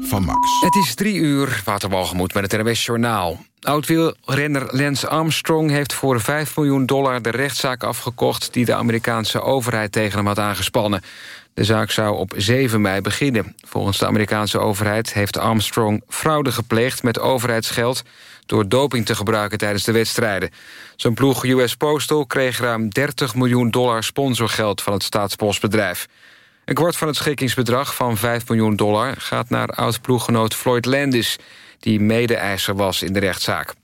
van Max. Het is drie uur, Waterwalgemoed met het NWS Journaal. Oud-wielrenner Lance Armstrong heeft voor 5 miljoen dollar... de rechtszaak afgekocht die de Amerikaanse overheid tegen hem had aangespannen. De zaak zou op 7 mei beginnen. Volgens de Amerikaanse overheid heeft Armstrong fraude gepleegd... met overheidsgeld door doping te gebruiken tijdens de wedstrijden. Zijn ploeg US Postal kreeg ruim 30 miljoen dollar sponsorgeld... van het staatspostbedrijf. Een kwart van het schikkingsbedrag van 5 miljoen dollar... gaat naar oud-ploeggenoot Floyd Landis... die mede-eiser was in de rechtszaak.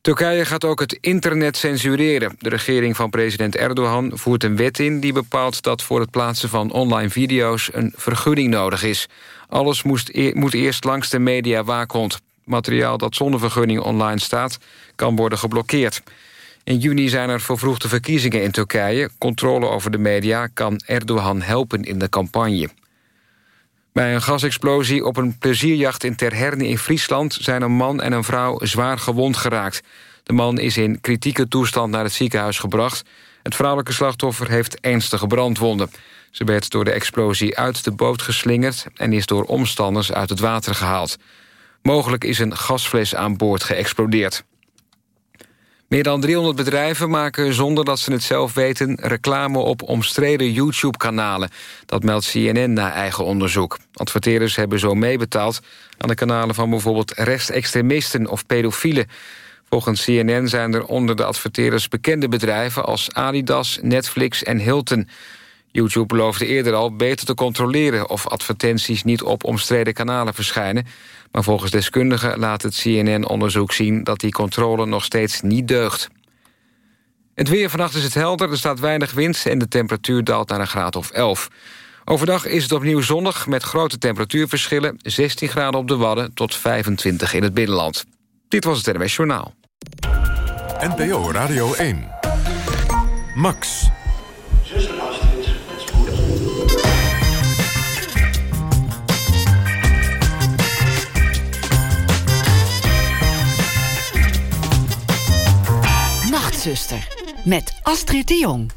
Turkije gaat ook het internet censureren. De regering van president Erdogan voert een wet in... die bepaalt dat voor het plaatsen van online video's... een vergunning nodig is. Alles e moet eerst langs de media-waakhond. Materiaal dat zonder vergunning online staat... kan worden geblokkeerd. In juni zijn er vervroegde verkiezingen in Turkije. Controle over de media kan Erdogan helpen in de campagne. Bij een gasexplosie op een plezierjacht in Terherne in Friesland... zijn een man en een vrouw zwaar gewond geraakt. De man is in kritieke toestand naar het ziekenhuis gebracht. Het vrouwelijke slachtoffer heeft ernstige brandwonden. Ze werd door de explosie uit de boot geslingerd... en is door omstanders uit het water gehaald. Mogelijk is een gasfles aan boord geëxplodeerd. Meer dan 300 bedrijven maken zonder dat ze het zelf weten... reclame op omstreden YouTube-kanalen. Dat meldt CNN na eigen onderzoek. Adverteerders hebben zo meebetaald aan de kanalen van bijvoorbeeld rechtsextremisten of pedofielen. Volgens CNN zijn er onder de adverteerders bekende bedrijven... als Adidas, Netflix en Hilton... YouTube beloofde eerder al beter te controleren... of advertenties niet op omstreden kanalen verschijnen. Maar volgens deskundigen laat het CNN-onderzoek zien... dat die controle nog steeds niet deugt. Het weer vannacht is het helder, er staat weinig wind... en de temperatuur daalt naar een graad of 11. Overdag is het opnieuw zonnig met grote temperatuurverschillen... 16 graden op de Wadden tot 25 in het binnenland. Dit was het NWS Journaal. NPO Radio 1. Max. Met Astrid de Jong.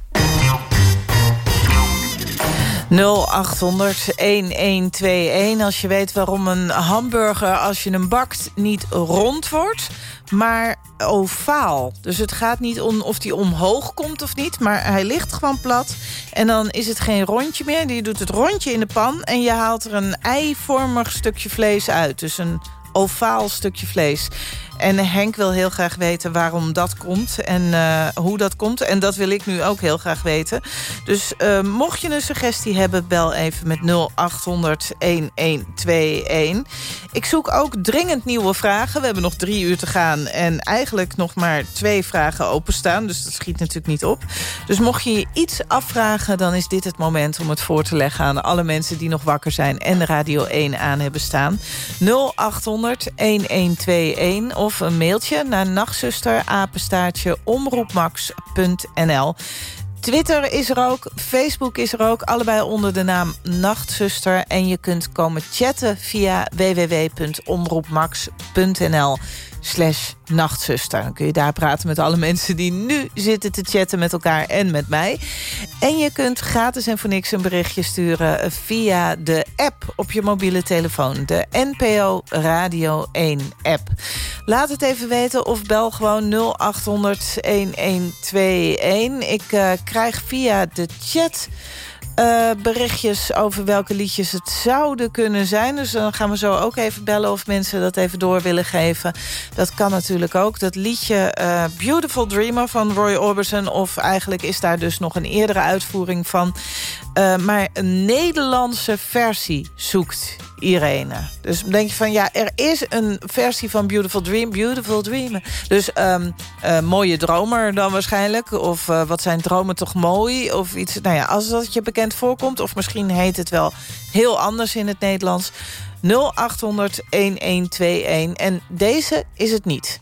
0800-1121 als je weet waarom een hamburger als je hem bakt niet rond wordt, maar ovaal. Dus het gaat niet om of die omhoog komt of niet, maar hij ligt gewoon plat. En dan is het geen rondje meer. Je doet het rondje in de pan en je haalt er een eivormig stukje vlees uit. Dus een ovaal stukje vlees. En Henk wil heel graag weten waarom dat komt en uh, hoe dat komt. En dat wil ik nu ook heel graag weten. Dus uh, mocht je een suggestie hebben, bel even met 0800-1121. Ik zoek ook dringend nieuwe vragen. We hebben nog drie uur te gaan en eigenlijk nog maar twee vragen openstaan. Dus dat schiet natuurlijk niet op. Dus mocht je je iets afvragen, dan is dit het moment om het voor te leggen... aan alle mensen die nog wakker zijn en Radio 1 aan hebben staan. 0800 1121 of een mailtje naar nachtzuster omroepmax.nl. Twitter is er ook, Facebook is er ook, allebei onder de naam Nachtzuster. En je kunt komen chatten via www.omroepmax.nl slash nachtzuster. Dan kun je daar praten met alle mensen die nu zitten te chatten met elkaar en met mij. En je kunt gratis en voor niks een berichtje sturen via de app op je mobiele telefoon. De NPO Radio 1 app. Laat het even weten of bel gewoon 0800 1121. Ik uh, krijg via de chat uh, berichtjes over welke liedjes het zouden kunnen zijn. Dus dan gaan we zo ook even bellen of mensen dat even door willen geven. Dat kan natuurlijk ook. Dat liedje uh, Beautiful Dreamer van Roy Orbison... of eigenlijk is daar dus nog een eerdere uitvoering van. Uh, maar een Nederlandse versie zoekt Irene. Dus denk je van, ja, er is een versie van Beautiful Dream. Beautiful Dream. Dus uh, mooie dromer dan waarschijnlijk. Of wat zijn dromen toch mooi? Of iets, nou ja, als dat je bekend voorkomt. Of misschien heet het wel heel anders in het Nederlands. 0800 1121. En deze is het niet.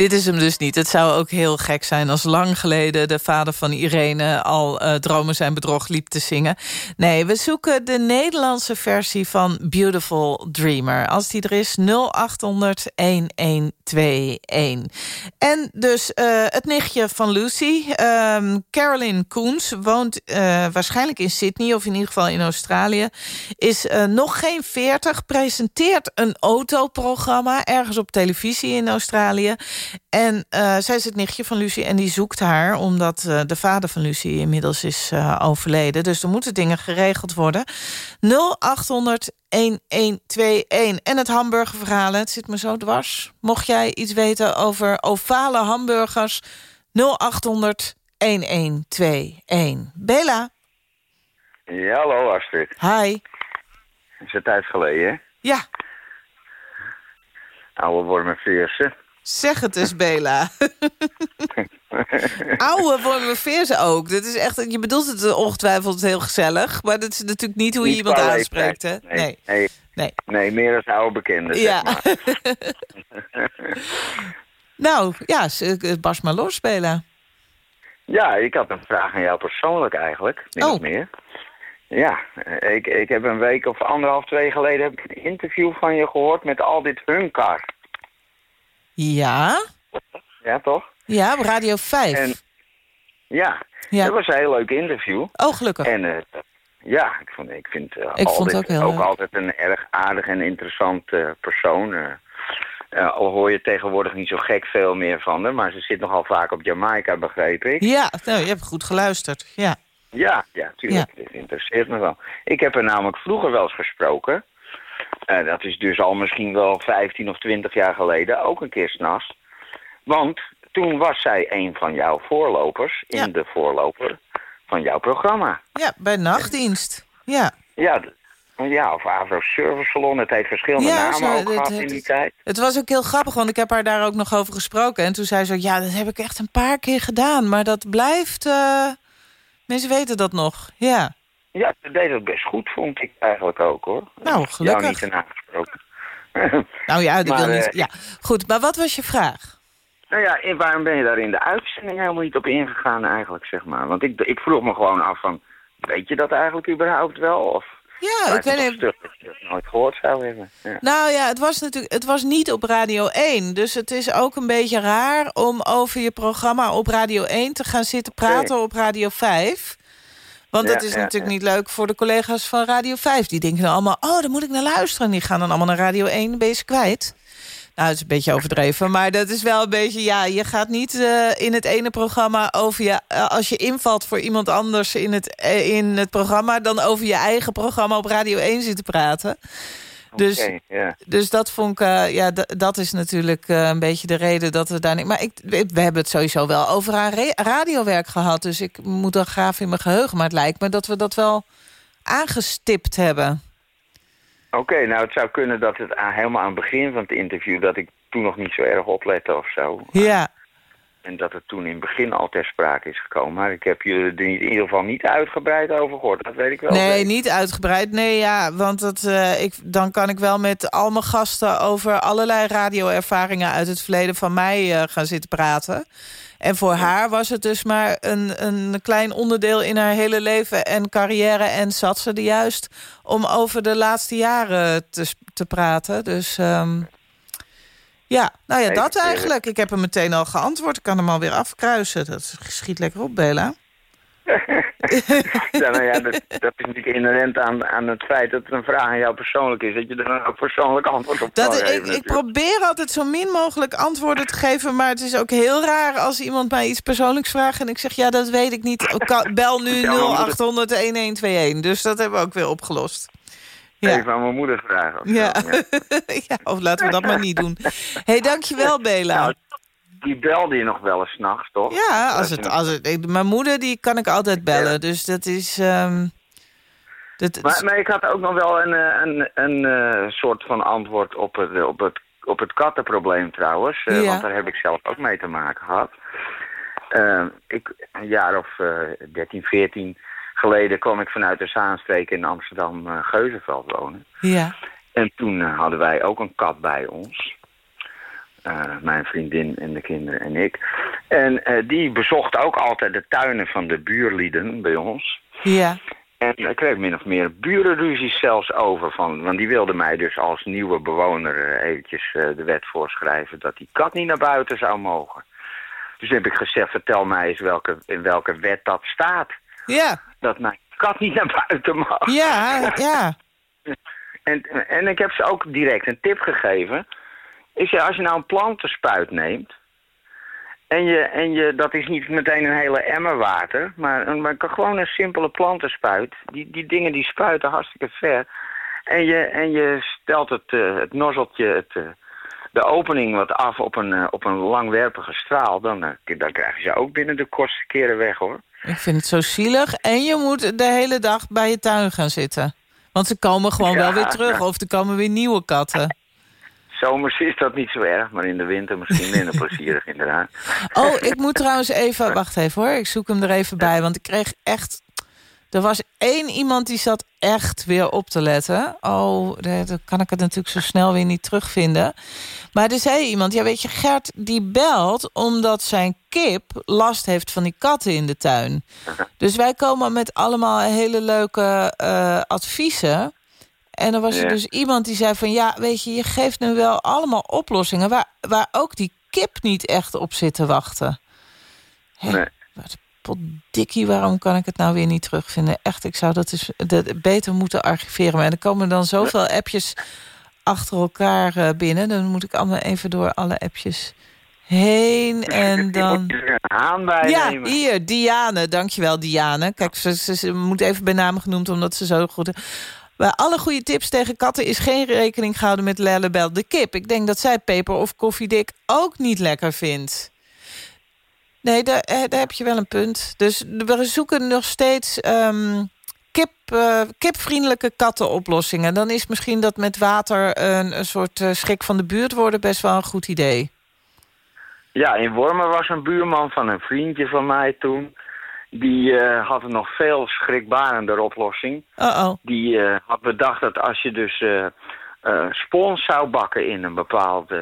dit is hem dus niet. Het zou ook heel gek zijn als lang geleden... de vader van Irene al eh, Dromen zijn bedrog liep te zingen. Nee, we zoeken de Nederlandse versie van Beautiful Dreamer. Als die er is, 0800-1121. En dus eh, het nichtje van Lucy, ehm Carolyn Koens... woont eh, waarschijnlijk in Sydney of in ieder geval in Australië... is nog geen 40, presenteert een autoprogramma... ergens op televisie in Australië... En eh, zij is het nichtje van Lucie en die zoekt haar... omdat eh, de vader van Lucie inmiddels is eh, overleden. Dus er moeten dingen geregeld worden. 0800 1121. En het hamburgerverhaal, het zit me zo dwars. Mocht jij iets weten over ovale hamburgers... 0800 1121. Bela, Ja, hallo Astrid. hi. Is het tijd geleden, hè? Ja, Oude wormen veersen. Zeg het eens, Bela. Oude wormen veersen ook. Dat is echt, je bedoelt het ongetwijfeld heel gezellig... maar dat is natuurlijk niet hoe je Niet iemand aanspreekt, hè? Nee. Nee, nee. nee, meer als oude bekende, Ja. zeg maar. nou, ja, s- barst maar los, Bela. Ja, ik had een vraag aan jou persoonlijk eigenlijk, min Oh. meer. Ja, ik, ik heb een week of anderhalf, twee geleden heb ik een interview van je gehoord met al dit hunkar. Ja? Ja, toch? Ja, op Radio 5. En ja, Ja. dat was een heel leuk interview. Oh, gelukkig. En eh, Ja, ik, vond, ik vind, uh, Ik altijd, ook heel leuk. altijd een erg aardig en interessant eh, persoon. al hoor je tegenwoordig niet zo gek veel meer van haar, maar ze zit nogal vaak op Jamaica, begreep ik. Ja, nou, je hebt goed geluisterd. Ja. Ja, ja, tuurlijk. Dit interesseert me wel. Ik heb er namelijk vroeger wel eens gesproken. Eh, dat is dus al misschien wel 15 of 20 jaar geleden, ook een keer s'nachts. Want toen was zij een van jouw voorlopers in Ja. de voorloper van jouw programma. ja, bij nachtdienst. Ja. Ja, ja of Avro Service Salon. Het heeft verschillende Ja, namen zo, ook dat- gehad het- in die tijd. Het was ook heel grappig, want ik heb haar daar ook nog over gesproken. En toen zei ze, ja, dat heb ik echt een paar keer gedaan. Maar dat blijft... eh, Mensen weten dat nog, ja. Ja, ze deed het best goed, vond ik eigenlijk ook, hoor. Nou, gelukkig. Jou niet erna gesproken. Nou ja, dat wil niet... eh, Ja, goed, maar wat was je vraag? Nou ja, en waarom ben je daar in de uitzending helemaal niet op ingegaan eigenlijk, zeg maar? Want ik, ik vroeg me gewoon af van, weet je dat eigenlijk überhaupt wel? Of Ja, ik weet niet... stug dat je dat nooit gehoord zou hebben? Ja. Nou ja, het was natuurlijk, het was niet op Radio 1. Dus het is ook een beetje raar om over je programma op Radio 1 te gaan zitten praten op Radio 5. Want dat is natuurlijk niet leuk voor de collega's van Radio 5. Die denken dan allemaal, oh, daar moet ik naar luisteren. En die gaan dan allemaal naar Radio 1, dan ben je ze kwijt. Nou, het is een beetje overdreven, maar dat is wel een beetje... ja, je gaat niet eh, in het ene programma over je... eh, als je invalt voor iemand anders in het, eh, in het programma... dan over je eigen programma op Radio 1 zitten praten. Dus dus dat vond ik, eh, ja, dat is natuurlijk eh, een beetje de reden dat we daar niet... Maar ik, we hebben het sowieso wel over haar radiowerk gehad. Dus ik moet dan graaf in mijn geheugen. Maar het lijkt me dat we dat wel aangestipt hebben. Oké, nou het zou kunnen dat het aan, helemaal aan het begin van het interview... dat ik toen nog niet zo erg oplette of zo. Ja, En dat het toen in het begin al ter sprake is gekomen. Maar ik heb jullie er in ieder geval niet uitgebreid over gehoord. Dat weet ik wel. nee, niet uitgebreid. Nee, ja, want dat, eh, ik, dan kan ik wel met al mijn gasten... over allerlei radioervaringen uit het verleden van mij eh, gaan zitten praten. En voor haar was het dus maar een, een klein onderdeel in haar hele leven en carrière. En zat ze er juist om over de laatste jaren te, te praten. Dus ehm, ja, nou ja, Nee, dat eigenlijk. Ik heb hem meteen al geantwoord. Ik kan hem alweer afkruisen. Dat schiet lekker op, Bela. ja, nou ja, dat, dat is natuurlijk inherent aan, aan het feit dat het een vraag aan jou persoonlijk is. Dat je er ook persoonlijk antwoord op kan Dat, geven. ik, ik natuurlijk. probeer altijd zo min mogelijk antwoorden te geven... maar het is ook heel raar als iemand mij iets persoonlijks vraagt... en ik zeg, ja, dat weet ik niet. Ik Bel nu Ja, maar moet 0800-1121. Dus dat hebben we ook weer opgelost. Ja. Even aan mijn moeder vragen. of. Ja. Ja. of laten we dat maar niet doen. hey, dankjewel, Bela. Nou, Die belde je nog wel eens s'nachts, toch? ja, als het, als het, ik- mijn moeder die kan ik altijd bellen. Ja. Dus dat is... ehm, dat, Maar, maar ik had ook nog wel een, eh, een, een, eh, soort van antwoord op het, op het, op het kattenprobleem trouwens. Eh, Ja. Want daar heb ik zelf ook mee te maken gehad. Eh, ik, een jaar of eh 13, 14 geleden kwam ik vanuit de Zaanstreek in Amsterdam eh Geuzenveld wonen. ja, En toen eh, hadden wij ook een kat bij ons. Eh, mijn vriendin en de kinderen en ik. En die bezocht ook altijd de tuinen van de buurlieden bij ons. ja, En ik kreeg min of meer burenruzies zelfs over. Van, want die wilde mij dus als nieuwe bewoner eventjes de wet voorschrijven... dat die kat niet naar buiten zou mogen. Dus heb ik gezegd, vertel mij eens welke, in welke wet dat staat. Ja, Dat mijn kat niet naar buiten mag. ja, ja. En, en ik heb ze ook direct een tip gegeven. Ik zei, als je nou een plantenspuit neemt... En, je, en je, dat is niet meteen een hele emmer water... maar, een, maar gewoon een simpele plantenspuit. Die, die dingen die spuiten hartstikke ver. En je, en je stelt het, eh, het nozzeltje, het, eh, de opening wat af op een, eh, op een langwerpige straal... Dan, eh, dan krijg je ze ook binnen de kortste keren weg, hoor. Ik vind het zo zielig. En je moet de hele dag bij je tuin gaan zitten. Want ze komen gewoon Ja, wel weer terug. ja. Of er komen weer nieuwe katten. Zomers is dat niet zo erg, maar in de winter misschien minder plezierig, inderdaad. Oh, ik moet trouwens even... Wacht even hoor, ik zoek hem er even bij. Want ik kreeg echt... Er was één iemand die zat echt weer op te letten. Oh, daar kan ik het natuurlijk zo snel weer niet terugvinden. Maar er zei iemand, ja weet je, Gert die belt... omdat zijn kip last heeft van die katten in de tuin. Dus wij komen met allemaal hele leuke eh, adviezen... En er was er Ja. dus iemand die zei van... ja, weet je, je geeft nu wel allemaal oplossingen... waar, waar ook die kip niet echt op zit te wachten. Nee. wat potdikkie, waarom kan ik het nou weer niet terugvinden? Echt, ik zou dat dus dat beter moeten archiveren. Maar er komen dan zoveel appjes achter elkaar eh, binnen. Dan moet ik allemaal even door alle appjes heen en dan... Ja, hier, Diane. Dankjewel, Diane. Kijk, ze, ze, ze moet even bij naam genoemd, omdat ze zo goed... Bij alle goede tips tegen katten is geen rekening gehouden met Lellebel de kip. Ik denk dat zij peper of koffiedik ook niet lekker vindt. Nee, daar, eh, daar heb je wel een punt. Dus we zoeken nog steeds um, kip, uh, kipvriendelijke kattenoplossingen. Dan is misschien dat met water een, een soort uh, schrik van de buurt worden best wel een goed idee. Ja, in Wormen was een buurman van een vriendje van mij toen. Die uh, had een nog veel schrikbarender oplossing. Uh -oh. Die had bedacht dat als je dus uh, spons zou bakken in een bepaald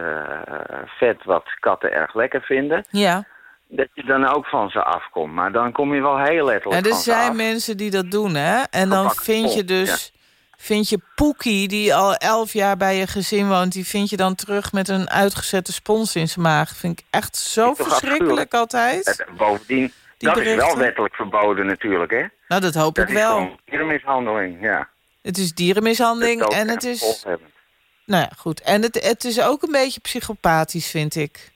vet... wat katten erg lekker vinden... Ja. Dat je dan ook van ze afkomt. Maar dan kom je wel heel letterlijk En er zijn mensen die dat doen, hè? En dan vind je dus... Ja. Vind je Poekie, die al elf jaar bij je gezin woont... die vind je dan terug met een uitgezette spons in zijn maag. Vind ik echt zo verschrikkelijk altijd. Bovendien, die dat berichten. is wel wettelijk verboden natuurlijk, hè? Nou, dat hoop dat ik wel. Is dierenmishandeling, ja. Het is dierenmishandeling en het is... Nou ja, goed. En het, het is ook een beetje psychopathisch, vind ik.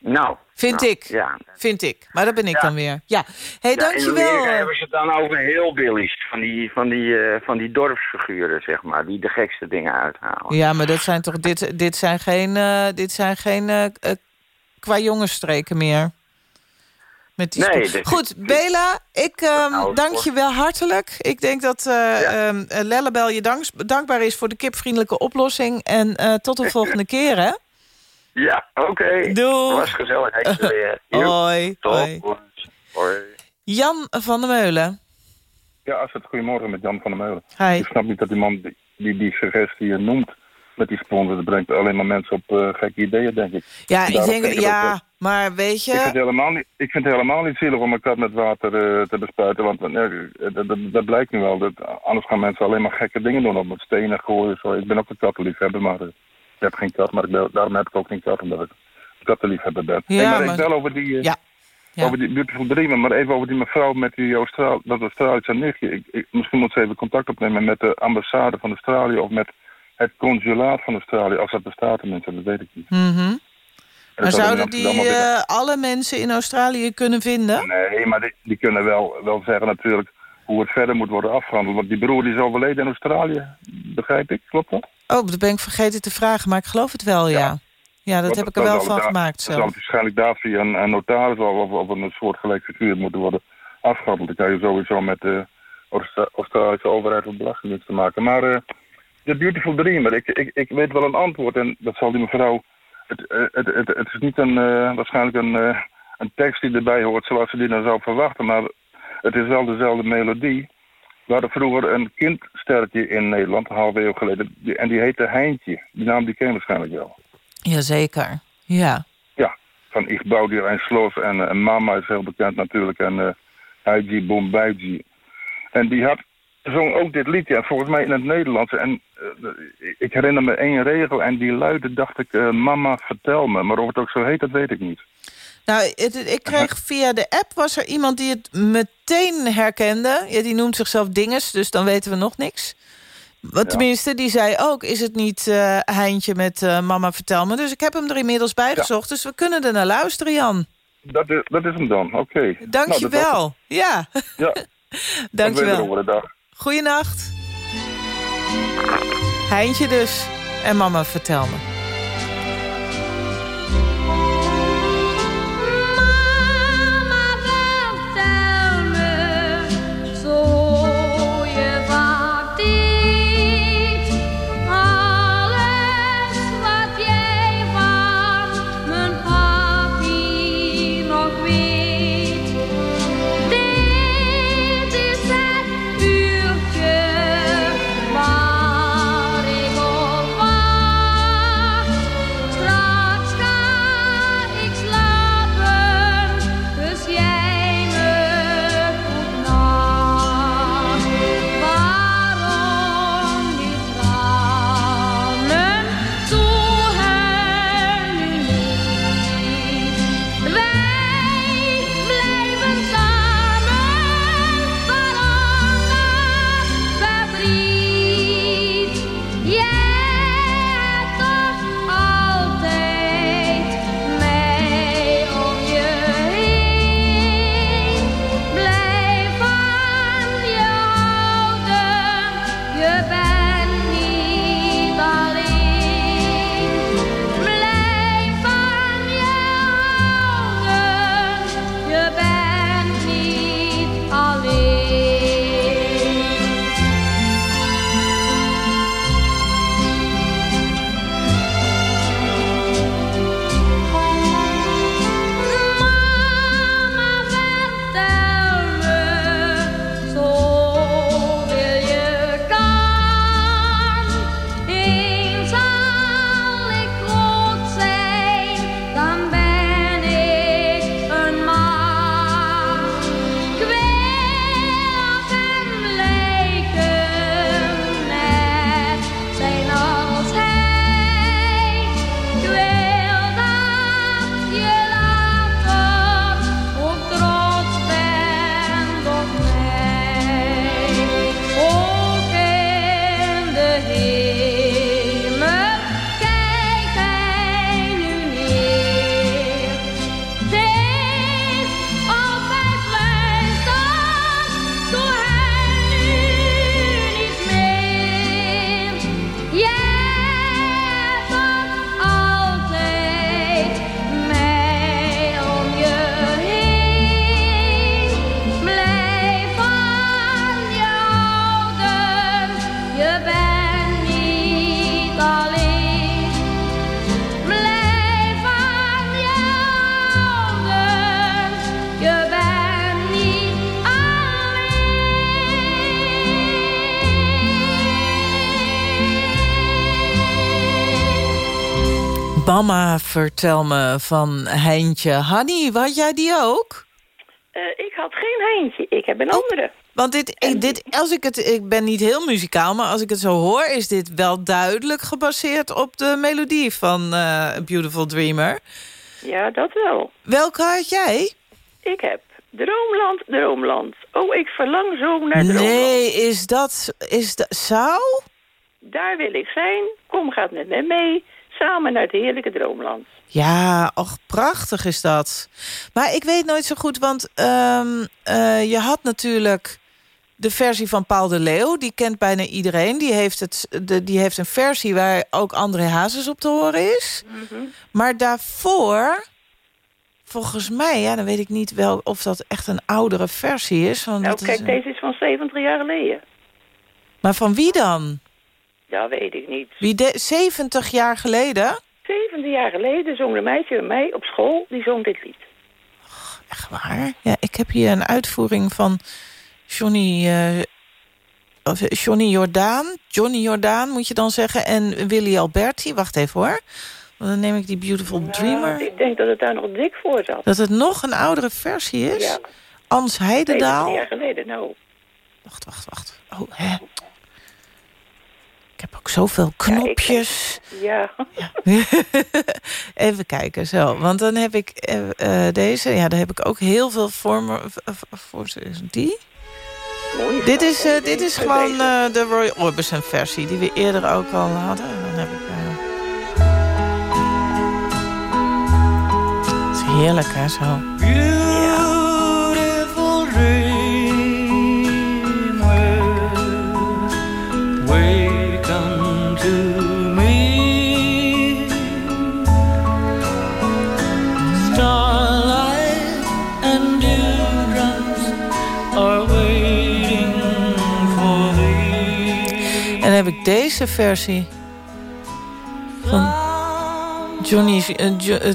Nou. Vind nou, ik. Ja. Vind ik. Maar dat ben ik ja. dan weer. Ja. hey, ja, dankjewel. In hebben ze het dan over heel billies. Van die, van, die, uh, van die dorpsfiguren, zeg maar. Die de gekste dingen uithalen. Ja, maar dat zijn toch... Dit, dit zijn geen, uh, dit zijn geen uh, qua jongensstreken meer. Met die nee, Goed, Bela, ik um, dank je wel hartelijk. Ik denk dat uh, um, Lellebel je dank, dankbaar is voor de kipvriendelijke oplossing. En tot de volgende keer, hè? Ja, oké. Okay. Doei. was gezellig. hoi. Hoi. hoi. Jan van der Meulen. Ja, als het goedemorgen met Jan van der Meulen. Hi. Ik snap niet dat die man die die, die suggestie noemt met die sponsor. Dat brengt alleen maar mensen op uh, gekke ideeën, denk ik. Ja, ik denk, ik ja, ook, maar weet je... Ik vind, het helemaal niet, ik vind het helemaal niet zielig om een kat met water uh, te bespuiten. Want uh, dat, dat, dat, blijkt nu wel. Dat, anders gaan mensen alleen maar gekke dingen doen. Op met stenen gooien. Zo. Ik ben ook een kattenliefhebber, maar ik heb geen kat. Maar ik, daarom heb ik ook geen kat, omdat ik kattenliefhebber ben. Ja, hey, maar, maar ik wel over die... ja. Ja. Over die Beautiful Dreamer, maar even over die mevrouw met die Austral dat Australische nichtje. Ik, ik, misschien moet ze even contact opnemen met de ambassade van Australië of met het consulaat van Australië, als dat bestaat tenminste, dat weet ik niet. Mm -hmm. Maar zouden die uh, alle mensen in Australië kunnen vinden? Nee, maar die, die, kunnen wel, wel zeggen natuurlijk hoe het verder moet worden afgehandeld. Want die broer die is overleden in Australië, begrijp ik, klopt dat? Oh, dat ben ik vergeten te vragen, maar ik geloof het wel, ja. Ja, ja dat heb ik er wel van gemaakt zelf. Dat zal waarschijnlijk daar via een, een notaris of, of een soortgelijk figuur moeten worden afgehandeld. Dan kan je sowieso met de Australische overheid wat belasting te maken. Maar... Uh, The Beautiful Dreamer. Ik, ik, ik weet wel een antwoord en dat zal die mevrouw... Het, het, het, het is niet een, uh, waarschijnlijk een, uh, een tekst die erbij hoort zoals ze die dan zou verwachten, maar het is wel dezelfde melodie. We hadden vroeger een kindsterkje in Nederland, een halve eeuw geleden, en die heette Heintje. Die naam die ken je waarschijnlijk wel. Jazeker, ja. Ja, van Ich bouw dir ein Schloss en, uh, Mama is heel bekend natuurlijk en uh, Heiji Bombaiji. En die had zong ook dit liedje, en volgens mij in het Nederlands. En uh, ik herinner me één regel en die luidde, dacht ik, mama vertel me. Maar of het ook zo heet, dat weet ik niet. Nou, het, ik kreeg via de app, was er iemand die het meteen herkende. Ja, die noemt zichzelf Dinges, dus dan weten we nog niks. Wat ja. tenminste, die zei ook, is het niet uh, Heintje met mama vertel me. Dus ik heb hem er inmiddels bij gezocht, dus we kunnen er naar luisteren, Jan. Dat is, dat is hem dan, oké. Okay. Dank je nou, wel. Ja. ja. Dank je wel. Goeienacht. Heintje dus. En mama, vertel me. Mama, vertel me van Heintje. Hanny, had jij die ook? Uh, ik had geen Heintje, ik heb een oh, andere. Want dit, ik, dit, als ik, het, ik ben niet heel muzikaal, maar als ik het zo hoor... is dit wel duidelijk gebaseerd op de melodie van uh, Beautiful Dreamer. Ja, dat wel. Welke had jij? Ik heb Droomland, Droomland. Oh, ik verlang zo naar Droomland. Nee, is dat... Is dat zou? Daar wil ik zijn. Kom, gaat met mij mee samen naar het heerlijke droomland. Ja, och, prachtig is dat. Maar ik weet nooit zo goed, want um, uh, je had natuurlijk de versie van Paul de Leeuw. Die kent bijna iedereen. Die heeft, het, de, die heeft een versie waar ook André Hazes op te horen is. Mm -hmm. Maar daarvoor, volgens mij, ja, dan weet ik niet wel of dat echt een oudere versie is. Want nou, kijk, is een... deze is van 70 jaar geleden. Maar van wie dan? Ja, weet ik niet. Wie de, 70 jaar geleden? 70 jaar geleden zong een meisje bij mij op school, die zong dit lied. Echt waar? Ja, ik heb hier een uitvoering van Johnny, uh, of Johnny Jordaan. Johnny Jordaan moet je dan zeggen. En Willy Alberti. Wacht even hoor. Dan neem ik die Beautiful nou, Dreamer. Ik denk dat het daar nog dik voor zat. Dat het nog een oudere versie is? Ja. Ans Heidendaal. 70 jaar geleden, nou. Wacht, wacht, wacht. Oh, hè. Ik heb ook zoveel knopjes. Ja. ja. Even kijken, zo. Want dan heb ik uh, deze. Ja, daar heb ik ook heel veel vormen. Voor die? Mooi, dit is, uh, dit is gewoon uh, de Roy Orbison versie. Die we eerder ook al hadden. Dan heb ik... Het is heerlijk, hè, zo. Heb ik deze versie van Johnny... Uh, jo, uh,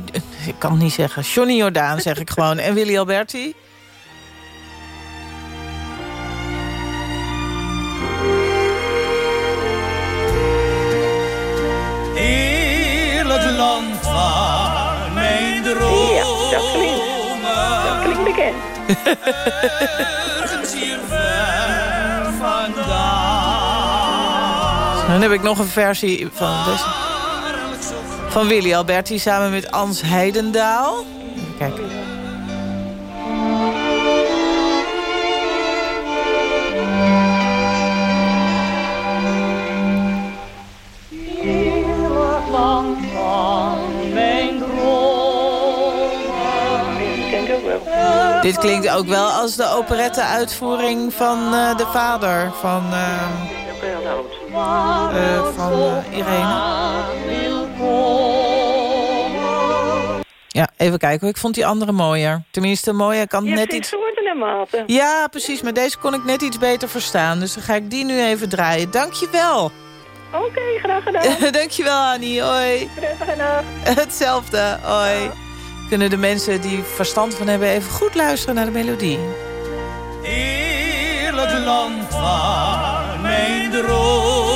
ik kan het niet zeggen. Johnny Jordaan zeg ik gewoon. En Willy Alberti. Heerlijk land van mijn dromen. Ja, dat klinkt, dat klinkt bekend. Dan heb ik nog een versie van deze. Van Willy Alberti samen met Ans Heidendaal. Kijk. Dit klinkt ook wel als de operette-uitvoering van uh, de vader van... Uh, van uh, Irene. Ja, even kijken. Ik vond die andere mooier. Tenminste, mooier kan net iets... soorten en maten. Ja, precies. Maar deze kon ik net iets beter verstaan. Dus dan ga ik die nu even draaien. Dankjewel. Oké, okay, graag gedaan. Dankjewel, Annie. Hoi. Hetzelfde. Hoi. Kunnen de mensen die verstand van hebben even goed luisteren naar de melodie. Heerlijk land van mijn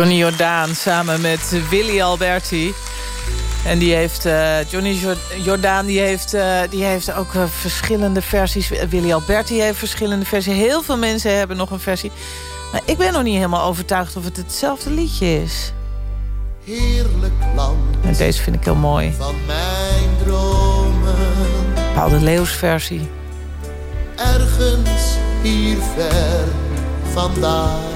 Johnny Jordaan samen met Willy Alberti. En die heeft, eh, Johnny Jor- Jordaan die heeft, eh, die heeft ook eh, verschillende versies. Willy Alberti heeft verschillende versies. Heel veel mensen hebben nog een versie. Maar ik ben nog niet helemaal overtuigd of het hetzelfde liedje is. Heerlijk land En deze vind ik heel mooi. van mijn dromen. Paul de Leeuws versie. Ergens hier ver vandaan.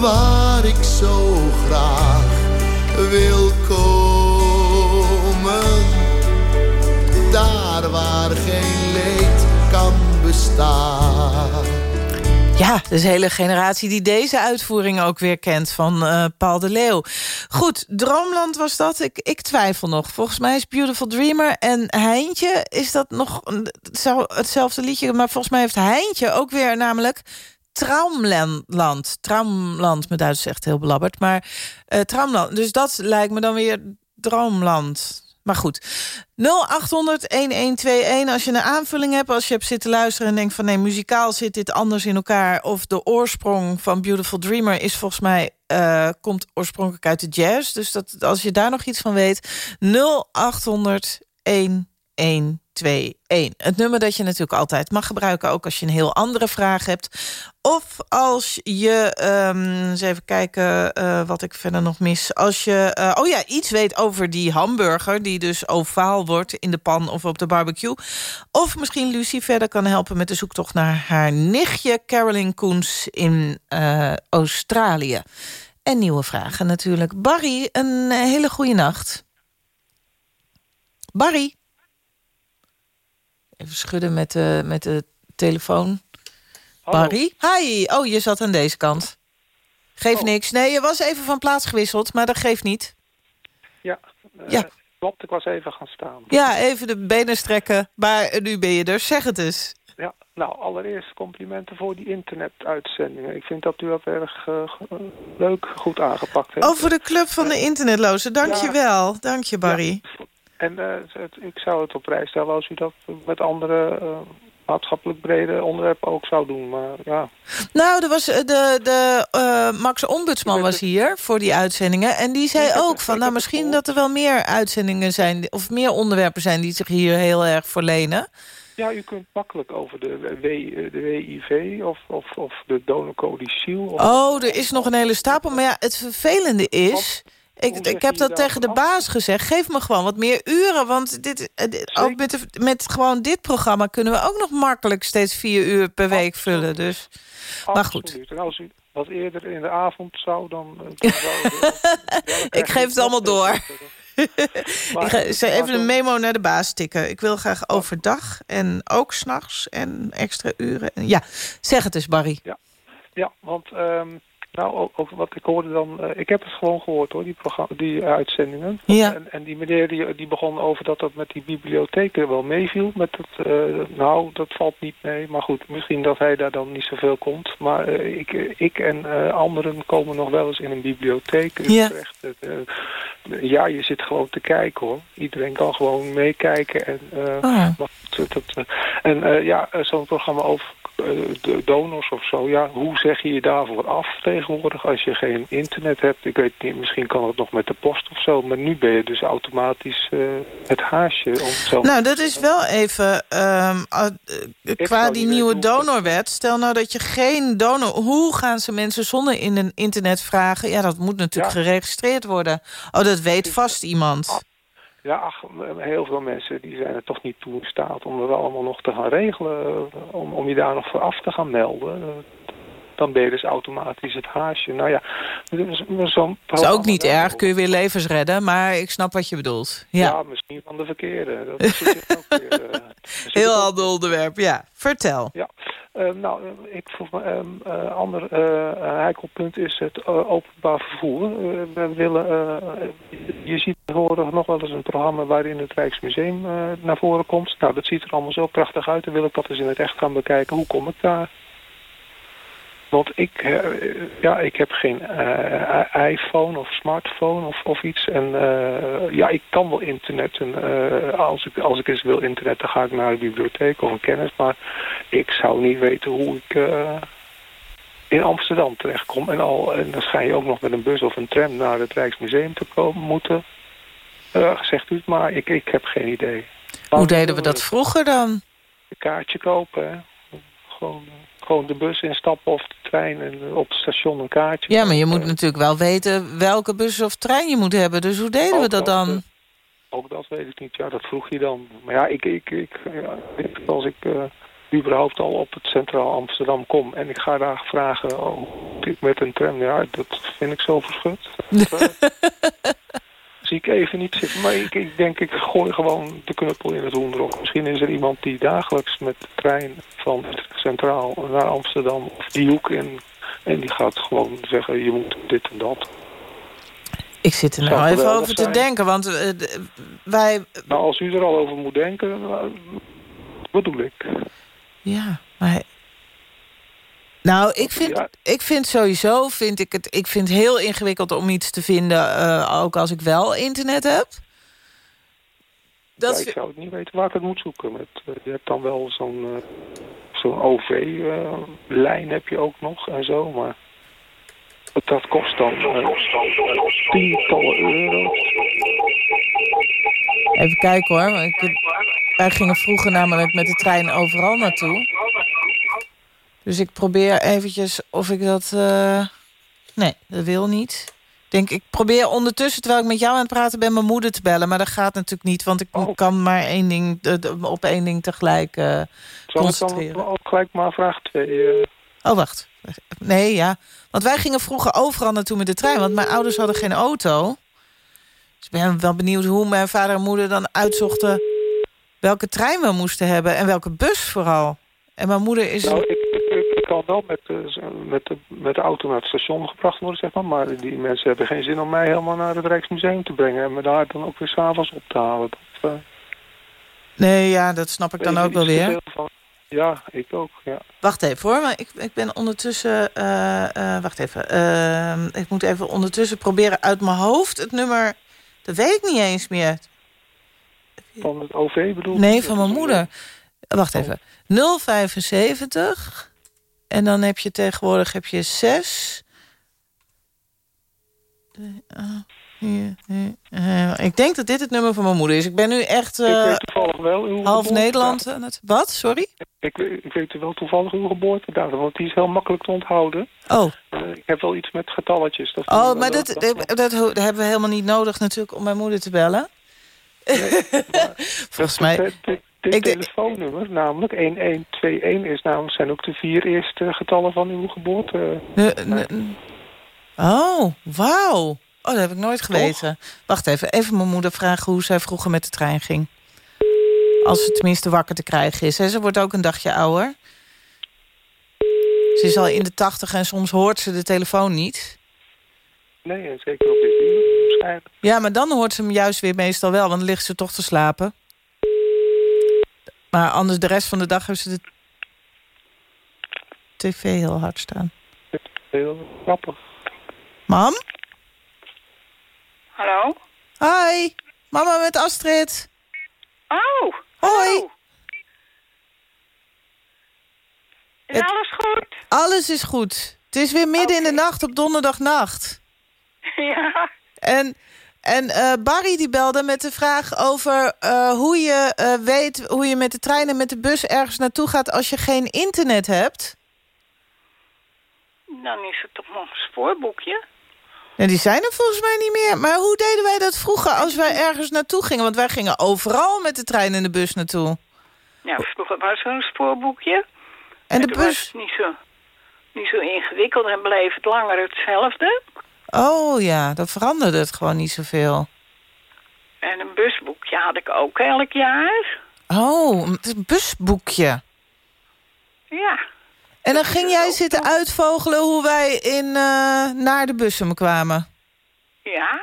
Waar ik zo graag wil komen. Daar waar geen leed kan bestaan. Ja, dus hele generatie die deze uitvoering ook weer kent van eh, Paul de Leeuw. Goed, Droomland was dat. Ik, ik twijfel nog. Volgens mij is Beautiful Dreamer en Heintje... is dat nog hetzelfde liedje... maar volgens mij heeft Heintje ook weer namelijk... Traumland. Traumland, mijn Duits echt heel belabberd. Maar Traumland, dus dat lijkt me dan weer Droomland. Maar goed, 0800-1121 als je een aanvulling hebt... als je hebt zitten luisteren en denkt van... nee, muzikaal zit dit anders in elkaar... of de oorsprong van Beautiful Dreamer is volgens mij... eh, komt oorspronkelijk uit de jazz. Dus dat, als je daar nog iets van weet... 0800-1121. Het nummer dat je natuurlijk altijd mag gebruiken... ook als je een heel andere vraag hebt. Of als je... ehm, eens even kijken eh, wat ik verder nog mis. Als je eh, oh ja, iets weet over die hamburger... die dus ovaal wordt in de pan of op de barbecue. Of misschien Lucie verder kan helpen met de zoektocht... naar haar nichtje Carolyn Koens in eh, Australië. En nieuwe vragen natuurlijk. Barry, een hele goede nacht. Barry? Even schudden met de, met de telefoon. Barry? Hi. Oh, je zat aan deze kant. Geeft niks. Nee, je was even van plaats gewisseld, maar dat geeft niet. Ja, eh, Ja. klopt. Ik was even gaan staan. Ja, even de benen strekken. Maar eh, nu ben je er. Zeg het eens. Ja, nou, allereerst complimenten voor die internetuitzendingen. Ik vind dat u dat erg eh, leuk, goed aangepakt hebt. Over de club van de internetlozen. Dank je wel. Dank je, Barry. En eh, het- ik zou het op prijs stellen als u dat met andere eh, maatschappelijk brede onderwerpen ook zou doen. Maar ja, Nou, er was eh, de, de Max Ombudsman was hier voor die uitzendingen. En die zei ook van, nou misschien dat er wel meer uitzendingen zijn... of meer onderwerpen zijn die zich hier heel erg verlenen. ja, u kunt makkelijk over de, w, de WIV of, of, of de donocodiciel. Of, Oh, er is nog een hele stapel. Maar ja, het vervelende is... Ik, ik heb dat tegen de baas gezegd. Geef me gewoon wat meer uren. Want dit, eh, dit- ook met, de- met gewoon dit programma... kunnen we ook nog makkelijk steeds vier uur per week vullen. Dus. Maar goed. En als u wat eerder in de avond zou, dan... eh, dan zou u- Ik geef het allemaal door. Maar- ik ga, even een memo naar de baas tikken. Ik wil graag overdag en ook s'nachts en extra uren. En, ja, zeg het eens, Barry. Ja, want ehm, nou, ook, wat ik hoorde dan... eh, ik heb het gewoon gehoord hoor, die, die uitzendingen. Ja. En, en die meneer die, die begon over dat dat met die bibliotheken wel meeviel. Met het, eh, nou, dat valt niet mee. Maar goed, misschien dat hij daar dan niet zoveel komt. Maar eh, ik, ik en anderen komen nog wel eens in een bibliotheek. Ja. Eh, ja, je zit gewoon te kijken hoor. Iedereen kan gewoon meekijken. En, Oh. maar dat, eh, en eh, ja, eh, zo'n programma over de donors of zo. Ja, hoe zeg je je daarvoor af tegenwoordig als je geen internet hebt? Ik weet niet, misschien kan het nog met de post of zo. Maar nu ben je dus automatisch het haasje. Om Nou, dat is wel even... ehm, qua die nieuwe donorwet... stel nou dat je geen donor... Hoe gaan ze mensen zonder in een internet vragen? Ja, dat moet natuurlijk geregistreerd worden. Oh, dat weet vast iemand. Ja, ach, heel veel mensen die zijn er toch niet toe in staat om dat allemaal nog te gaan regelen. eh, Om, om je daar nog voor af te gaan melden. Dan ben je dus automatisch het haasje. Nou ja, zo'n Dat is ook niet erg, kun je weer levens redden. Maar ik snap wat je bedoelt. Ja, Ja, misschien van de verkeerde. Dat is ook weer, eh, heel ander onderwerp. Ja, vertel. Ja, eh, nou, eh, ik vroeg me, ehm, eh, ander heikel punt is het openbaar vervoer. We willen, je ziet tegenwoordig nog wel eens een programma waarin het Rijksmuseum naar voren komt. Nou, dat ziet er allemaal zo prachtig uit. Dan wil ik dat eens in het echt gaan bekijken. Hoe kom ik daar? Want ik, eh, ja, ik heb geen eh, iPhone of smartphone of, of iets. En eh, ja, ik kan wel internet. En als, ik, als ik eens wil internet, dan ga ik naar de bibliotheek of een kennis. Maar ik zou niet weten hoe ik eh, in Amsterdam terechtkom. En, al, en dan schijn je ook nog met een bus of een tram naar het Rijksmuseum te komen moeten. Zegt u het maar, ik, ik heb geen idee. Hoe deden we dat vroeger dan? Een kaartje kopen, hè. Gewoon, gewoon de bus instappen of de trein en op het station een kaartje. Ja, maar je moet natuurlijk wel weten welke bus of trein je moet hebben. Dus hoe deden we dat dan? Ook dat weet ik niet. Ja, dat vroeg je dan. Maar ja, ik, ik, ik, ja, ik- als ik eh, überhaupt al op het Centraal Amsterdam kom... en ik ga daar vragen oh, ik met een tram... Ja, dat vind ik zo verschut. Eh, zie ik even niet zitten. Maar ik, ik denk, ik gooi gewoon de knuppel in het hoenderok. Misschien is er iemand die dagelijks met de trein van Centraal naar Amsterdam... of die hoek in... En die gaat gewoon zeggen, je moet dit en dat. Ik zit er nou even over te denken. Want eh, wij... Nou, als u er al over moet denken, nou, wat bedoel ik? Ja, maar... Nou, ik vind, ik vind sowieso vind ik het, ik vind het heel ingewikkeld om iets te vinden, eh, ook als ik wel internet heb. Dat ja, ik zou het niet weten waar ik het moet zoeken. Met, eh, je hebt dan wel zo'n eh, zo'n OV-lijn heb je ook nog en zo, maar dat, kost dan tientallen euro's. Even kijken hoor. Ik, wij gingen vroeger namelijk met de trein overal naartoe. Dus ik probeer eventjes of ik dat... eh, Nee, dat wil niet. Ik Denk, ik probeer ondertussen, terwijl ik met jou aan het praten ben... mijn moeder te bellen, maar dat gaat natuurlijk niet... want ik kan maar één ding, eh, op één ding tegelijk eh, Zal ik concentreren. dan ook gelijk maar vraag 2? Oh, wacht. Nee, ja. Want wij gingen vroeger overal naartoe met de trein... want mijn ouders hadden geen auto. Dus ik ben wel benieuwd hoe mijn vader en moeder dan uitzochten... welke trein we moesten hebben en welke bus vooral. En mijn moeder is... Nou, ik, ik, kan wel met, de- met, de, met de auto naar het station gebracht worden, zeg maar. Maar die mensen hebben geen zin om mij helemaal naar het Rijksmuseum te brengen... en me daar dan ook weer s'avonds op te halen. Dat, eh, Nee, ja, dat snap ik dan ook wel weer. Ja, ik ook, ja. Wacht even hoor, maar ik, ik ben ondertussen... eh, eh, wacht even. Ehm, ik moet even ondertussen proberen uit mijn hoofd het nummer... Dat weet ik niet eens meer. Van het OV bedoel? Nee, van mijn moeder. Wacht even. 075. En dan heb je tegenwoordig heb je 6. Ik denk dat dit het nummer van mijn moeder is. Ik ben nu echt Ik eh, weet toevallig wel uw half geboorte- Nederland. aan het- Wat? Sorry? Ik, weet- ik weet wel toevallig uw geboortedatum, want die is heel makkelijk te onthouden. Oh. Eh, ik heb wel iets met getalletjes. Dat Oh, maar dat, dat, dat, dat hebben we helemaal niet nodig natuurlijk om mijn moeder te bellen. Volgens mij... Dit, dit telefoonnummer, namelijk 1121, is namelijk, zijn ook de vier eerste getallen van uw geboorte. Ne- Oh, wauw. Oh, dat heb ik nooit geweten. Wacht even, even mijn moeder vragen hoe zij vroeger met de trein ging. Als ze tenminste wakker te krijgen is. Hè. Ze wordt ook een dagje ouder. Ze is al in de tachtig en soms hoort ze de telefoon niet. Nee, zeker op dit uur waarschijnlijk. Ja, maar dan hoort ze hem juist weer meestal wel, want dan ligt ze toch te slapen. Maar anders de rest van de dag heeft ze de tv heel hard staan. Heel grappig. Mam? Hallo? Hi, mama met Astrid. Oh. Hoi. Is Het- alles goed? Alles is goed. Het is weer midden in de nacht op donderdagnacht. Ja. En, en eh, Barry die belde met de vraag over eh, hoe je eh, weet... hoe je met de trein en met de bus ergens naartoe gaat... als je geen internet hebt. Dan is het toch nog een spoorboekje? En die zijn er volgens mij niet meer. Maar hoe deden wij dat vroeger als wij ergens naartoe gingen? Want wij gingen overal met de trein en de bus naartoe. Ja, vroeger was er een spoorboekje. En de bus... niet zo, niet zo ingewikkeld en bleef het langer hetzelfde. Oh ja, dan veranderde het gewoon niet zoveel. En een busboekje had ik ook elk jaar. Oh, een busboekje. Ja. En dan ging jij zitten uitvogelen hoe wij in, eh, naar de bussen kwamen. Ja.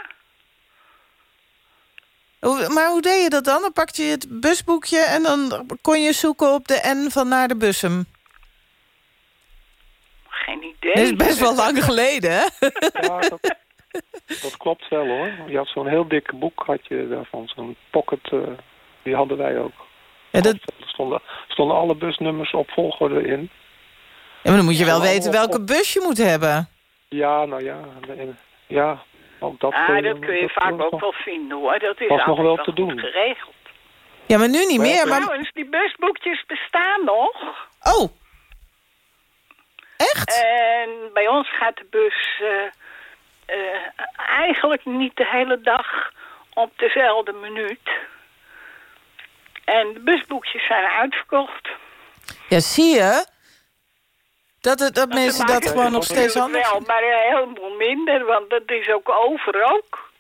Maar hoe deed je dat dan? Dan pakte je het busboekje en dan kon je zoeken op de N van naar de bussum. Geen idee. Dat is best wel lang geleden, hè? Ja, dat, dat klopt wel hoor. Je had zo'n heel dik boek had je daarvan. Zo'n pocket, eh, die hadden wij ook. Ja, dat... Er stonden, stonden alle busnummers op volgorde in. Ja, maar dan moet je wel weten welke bus je moet hebben. Ja, nou ja. Ja, ook dat... Ah, eh, dat kun je dat vaak ook nog- wel vinden hoor. Dat is nog wel wel te doen. geregeld. Ja, maar nu niet meer. Maar... Trouwens, die busboekjes bestaan nog. Oh. Echt? En bij ons gaat de bus eh, eh, eigenlijk niet de hele dag op dezelfde minuut. En de busboekjes zijn uitverkocht. Ja, zie je? Dat, het, dat mensen dat het gewoon nog steeds anders... Wel, maar heleboel minder, want dat is ook over ook.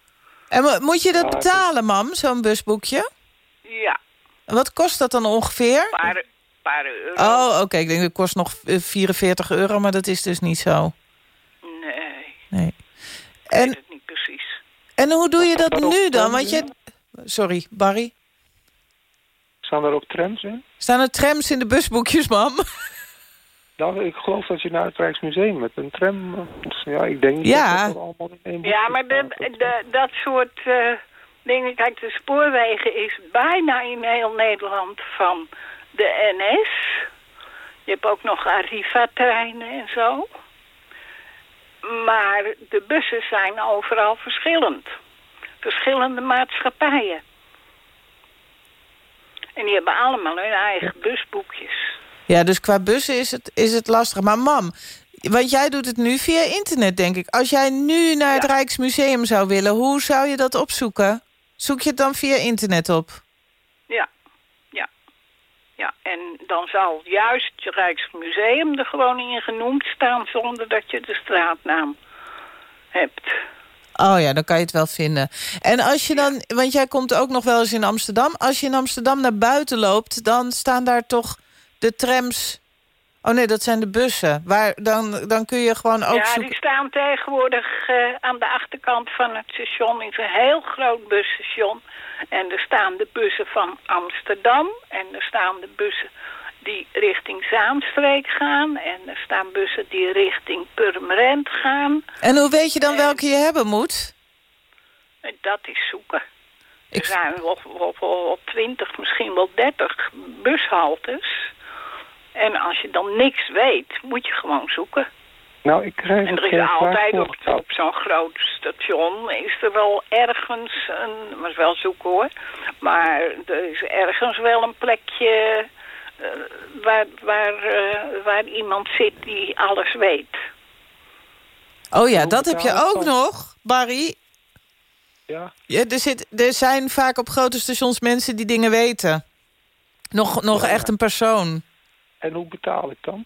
En mo- moet je dat betalen, mam, zo'n busboekje? Ja, En wat kost dat dan ongeveer? een paar, paar euro. Oh, oké. Ik denk dat kost nog eh, 44 euro, maar dat is dus niet zo. Nee, Nee. ik En, weet het niet precies. en hoe doe je dat nu dan? Want je... Sorry, Barry. Staan er ook trams in? Staan er trams in de busboekjes, mam? Nou, ik geloof dat je naar het Rijksmuseum met een tram... eh, Ja, ik denk niet Ja. dat dat allemaal in één Ja, maar de, de, dat soort eh, dingen... Kijk, de spoorwegen is bijna in heel Nederland van de NS. Je hebt ook nog Arriva-treinen en zo. Maar de bussen zijn overal verschillend. Verschillende maatschappijen. En die hebben allemaal hun eigen busboekjes. Ja, dus qua bussen is het, is het lastig. Maar mam, want jij doet het nu via internet, denk ik. Als jij nu naar het Rijksmuseum zou willen, hoe zou je dat opzoeken? Zoek je het dan via internet op? Ja, en dan zal juist het Rijksmuseum er gewoon in genoemd staan... zonder dat je de straatnaam hebt. Oh ja, dan kan je het wel vinden. En als je dan, want jij komt ook nog wel eens in Amsterdam. Als je in Amsterdam naar buiten loopt, dan staan daar toch de trams... Oh nee, dat zijn de bussen. Waar, dan, dan kun je gewoon ook ja, zoeken... die staan tegenwoordig eh, aan de achterkant van het station. Het is een heel groot busstation. En er staan de bussen van Amsterdam. En er staan de bussen die richting Zaanstreek gaan. En er staan bussen die richting Purmerend gaan. En hoe weet je dan welke je hebben moet? Dat is zoeken. Er zijn op, op, op 20, misschien wel 30 bushaltes. En als je dan niks weet, moet je gewoon zoeken. Nou, ik krijg En het er is altijd op, op zo'n groot station, is er wel ergens een, maar wel zoeken hoor, maar er is ergens wel een plekje eh, waar, waar, eh, waar iemand zit die alles weet. Oh ja, dat heb je ook nog, Barry. Ja, Ja, er, zit, er zijn vaak op grote stations mensen die dingen weten. Nog, nog Ja, ja. echt een persoon. en hoe betaal ik dan?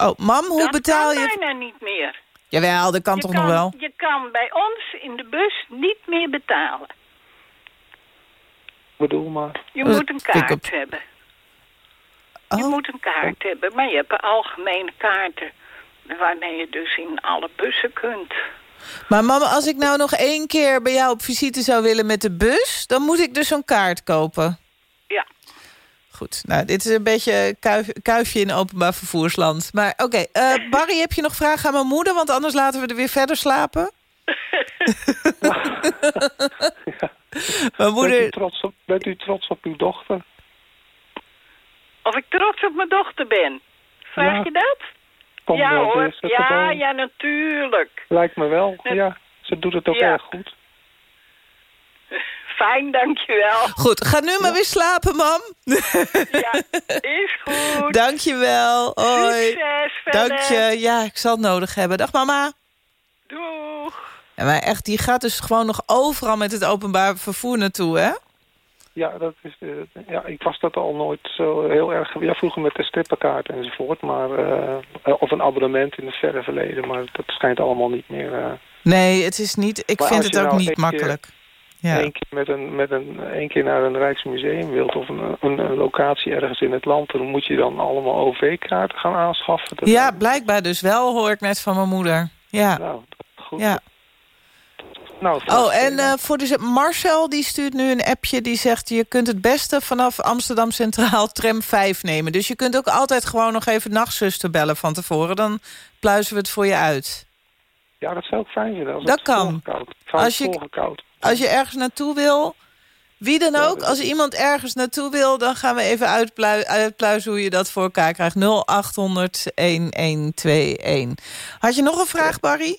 Oh, mam, hoe dat betaal kan je... bijna niet meer. Jawel, dat kan je toch kan, nog wel? Je kan bij ons in de bus niet meer betalen. Ik bedoel maar... Je Dat moet een ik kaart op- hebben. Je Oh. moet een kaart hebben, maar je hebt algemene kaarten. Waarmee je dus in alle bussen kunt. Maar mam, als ik nou nog één keer bij jou op visite zou willen met de bus... dan moet ik dus zo'n kaart kopen. Ja. Goed, nou, dit is een beetje kuif, kuifje in openbaar vervoersland. Maar oké, eh, Barry, heb je nog vragen aan mijn moeder? Want anders laten we er weer verder slapen. Mijn moeder... Bent u, trots op, bent u trots op uw dochter? Of ik trots op mijn dochter ben? Vraag Ja. je dat? Kom, ja hoor, ja, ja, natuurlijk. Lijkt me wel, Ja. ja. Ze doet het ook Ja. erg goed. Fijn, dankjewel. Goed, ga nu maar weer slapen, mam. Ja, is goed. Dankjewel. Hoi. Succes verder. Dank je. Ja, ik zal het nodig hebben. Dag, mama. Doeg. Ja, maar echt, die gaat dus gewoon nog overal met het openbaar vervoer naartoe, hè? Ja, dat is, eh, ja, ik was dat al nooit zo heel erg... Ja, vroeger met de strippenkaart enzovoort. Maar, eh, of een abonnement in het verre verleden. Maar dat schijnt allemaal niet meer... eh, Nee, het is niet... Ik Maar vind het ook nou niet keer- makkelijk. Ja. één keer met een, met een, één keer naar een Rijksmuseum wilt of een, een, een locatie ergens in het land, dan moet je dan allemaal OV-kaarten gaan aanschaffen. Dat- ja, blijkbaar dus wel, hoor ik net van mijn moeder. Ja. Nou, goed. ja. Nou, Oh, en eh, voor de Marcel die stuurt nu een appje die zegt... je kunt het beste vanaf Amsterdam Centraal tram 5 nemen. Dus je kunt ook altijd gewoon nog even nachtzuster bellen van tevoren. Dan pluizen we het voor je uit. Ja, dat zou ook fijn zijn. Als Dat het kan. Als je-. Als je ergens naartoe wil, wie dan ook... als iemand ergens naartoe wil, dan gaan we even uitplui- uitpluizen... hoe je dat voor elkaar krijgt. 0800-1121. Had je nog een vraag, Barry?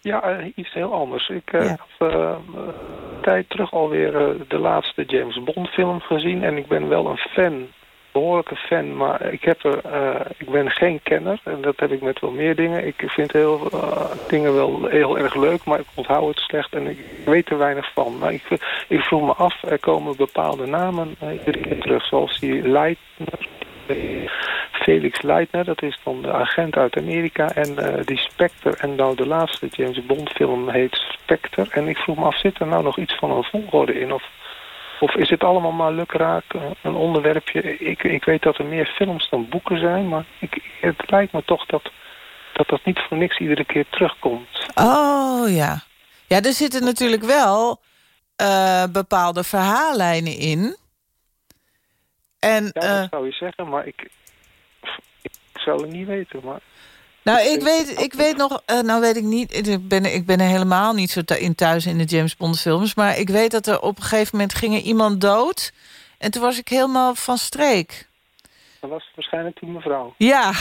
Ja, eh, iets heel anders. Ik eh, heb eh, een tijd terug alweer de laatste James Bond film gezien. En ik ben wel een fan, behoorlijke fan. Maar ik, heb er, eh, ik ben geen kenner. En dat heb ik met wel meer dingen. Ik vind heel, eh, dingen wel heel erg leuk, maar ik onthoud het slecht. En ik weet er weinig van. Maar ik, ik vroeg me af, er komen bepaalde namen eh, terug. Zoals die Leitner, Felix Leitner, dat is dan de agent uit Amerika. En die Spectre, en nou de laatste James Bond film heet Spectre. En ik vroeg me af, zit er nou nog iets van een volgorde in? Of, of is het allemaal maar lukraak, eh, een onderwerpje? Ik, ik weet dat er meer films dan boeken zijn, maar ik, het lijkt me toch dat, dat dat niet voor niks iedere keer terugkomt. Oh, ja. Ja, er zitten natuurlijk wel eh, bepaalde verhaallijnen in. En, Ja, eh, dat zou je zeggen, maar ik, ik zou het niet weten. Maar nou, ik weet, ik weet nog, eh, nou weet ik niet, ik ben, ik ben er helemaal niet zo in thuis in de James Bond films, maar ik weet dat er op een gegeven moment ging er iemand dood en toen was ik helemaal van streek. dat was waarschijnlijk toen mevrouw. Ja,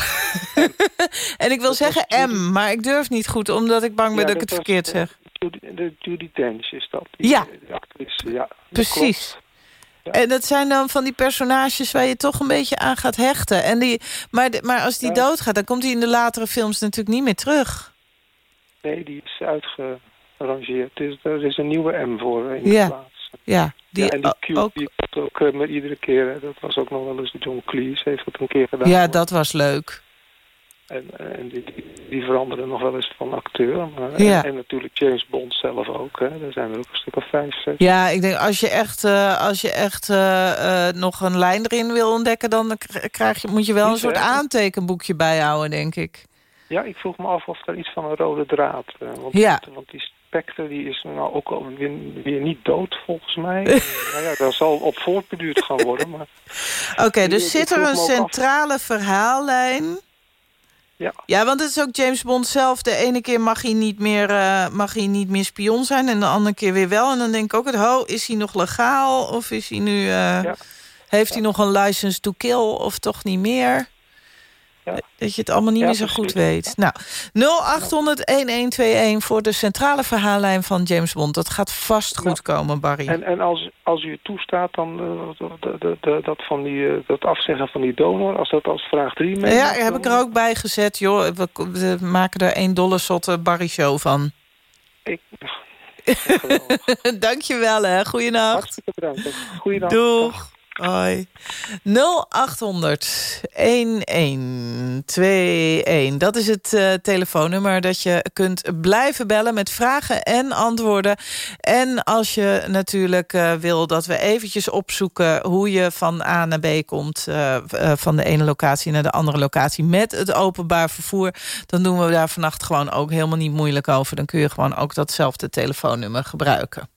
en ik wil zeggen M, maar ik durf niet goed, omdat ik bang ben Ja, dat ik het verkeerd eh, zeg. De Judy Dench is dat. Die, Ja. Die actrice, ja. Precies. En dat zijn dan van die personages waar je toch een beetje aan gaat hechten. En die, maar, maar als die Ja. doodgaat, dan komt hij in de latere films natuurlijk niet meer terug. Nee, die is uitgerangeerd. Dus er is een nieuwe M voor in de Ja. plaats. Ja, die, ja, en die Q, ook, die komt ook eh, met iedere keer. Dat was ook nog wel eens John Cleese heeft dat een keer gedaan. ja, dat was leuk. En, eh, en die, veranderen nog wel eens van acteur. En- natuurlijk James Bond zelf ook. Hè. Daar zijn er ook een stuk of vijf, zes. Ja, ik denk als je echt, eh, als je echt eh, nog een lijn erin wil ontdekken... dan krijg je, moet je wel een soort aantekenboekje bijhouden, denk ik. Ja, ik vroeg me af of er iets van een rode draad... want, Ja. want die Spectre die is nou ook al weer, weer niet dood, volgens mij. Nou ja, daar zal op voortbeduurd gaan worden. Oké, dus zit er een af. centrale verhaallijn... Ja. ja, want het is ook James Bond zelf. De ene keer mag hij niet meer, eh, mag hij niet meer spion zijn... en de andere keer weer wel. En dan denk ik ook, het, ho, is hij nog legaal? Of is hij nu, eh, heeft hij nog een license to kill of toch niet meer? Dat je het allemaal niet Ja, meer zo goed weet. Nou, 0800-1121 voor de centrale verhaallijn van James Bond. Dat gaat vast goed komen, Barry. En, en als, als u het toestaat, dan eh, de, de, de- dat, van die, eh, dat afzeggen van die donor, als dat als vraag 3 mee ja, heb ik er ook bij gezet. Joh, we, we maken er één dolle zotte Barry Show van. Ik, Dankjewel, hè. Goeienacht. Hartstikke bedankt. Goeiedag. Doeg. Hoi. 0800 1121. Dat is het eh, telefoonnummer dat je kunt blijven bellen met vragen en antwoorden. En als je natuurlijk eh, wil dat we eventjes opzoeken hoe je van A naar B komt, eh, van de ene locatie naar de andere locatie met het openbaar vervoer, dan doen we daar vannacht gewoon ook helemaal niet moeilijk over. Dan kun je gewoon ook datzelfde telefoonnummer gebruiken.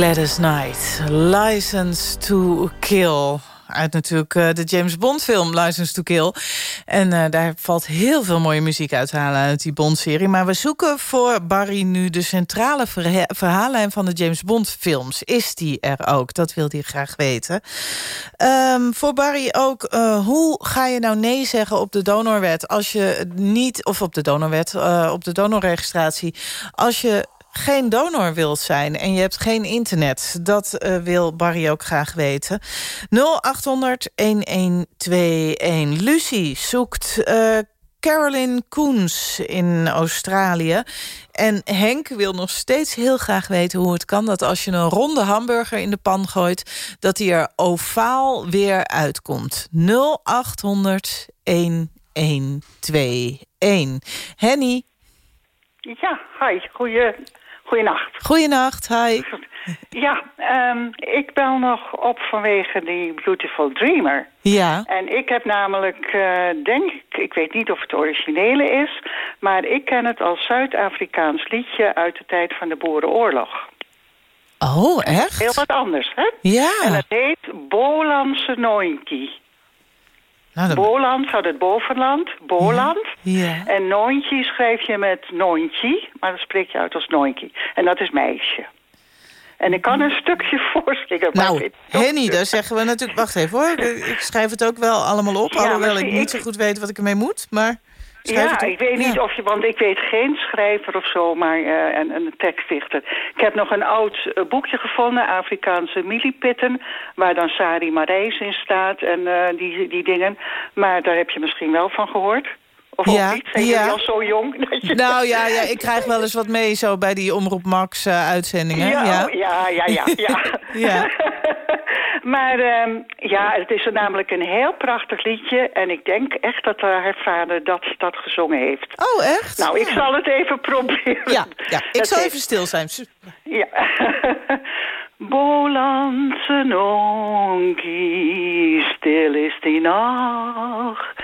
Gladys Knight, License to Kill. Uit natuurlijk eh, de James Bond film License to Kill. En eh, daar valt heel veel mooie muziek uit te halen uit die Bond-serie. Maar we zoeken voor Barry nu de centrale verha- verhaallijn van de James Bond films. Is die er ook? Dat wil hij graag weten. Ehm, voor Barry ook, eh, hoe ga je nou nee zeggen op de donorwet... als je niet, of op de donorwet, op de donorregistratie... als je geen donor wilt zijn en je hebt geen internet. Dat eh, wil Barry ook graag weten. 0800-1121. Lucie zoekt eh Carolyn Koens in Australië. En Henk wil nog steeds heel graag weten hoe het kan... dat als je een ronde hamburger in de pan gooit... dat die er ovaal weer uitkomt. 0800 1121. Henny, Ja, hi. Goeie, goeienacht. goeienacht, hi. Ja, ehm, ik bel nog op vanwege die Beautiful Dreamer. Ja. En ik heb namelijk, eh, denk ik, ik weet niet of het originele is... maar ik ken het als Zuid-Afrikaans liedje uit de tijd van de Boerenoorlog. Oh, echt? Heel wat anders, hè? Ja. En het heet Bolandse Nooinkie. Nou, dat- Boland gaat het bovenland, Boland. Ja. En Noontje schrijf je met Noontje, maar dat spreek je uit als Noontje. En dat is meisje. En ik kan een stukje voorstellen. Nou, Henny, daar zeggen we natuurlijk... Wacht even hoor, ik schrijf het ook wel allemaal op. Ja, alhoewel ik ik- niet zo goed weet wat ik ermee moet. Maar Ja, ik weet niet Ja. of je, want ik weet geen schrijver of zo, maar eh, en, en een tekstdichter. Ik heb nog een oud eh, boekje gevonden, Afrikaanse millipitten, waar dan Sari Marijs in staat en eh, die, die dingen. Maar daar heb je misschien wel van gehoord. Of Ja, niet? Zijn ja. al zo jong? dat je- Nou ja, ja, ik krijg wel eens wat mee zo bij die Omroep Max eh, uitzendingen. Ja, Ja, oh, ja, ja, ja. ja. Ja. maar ehm, ja, het is namelijk een heel prachtig liedje. En ik denk echt dat haar vader dat, dat gezongen heeft. Oh, echt? Nou, ik zal het even proberen. Ja, ja. ik Dat zal heeft- even stil zijn. Ja. Bolandse nonkie, stil is die nacht.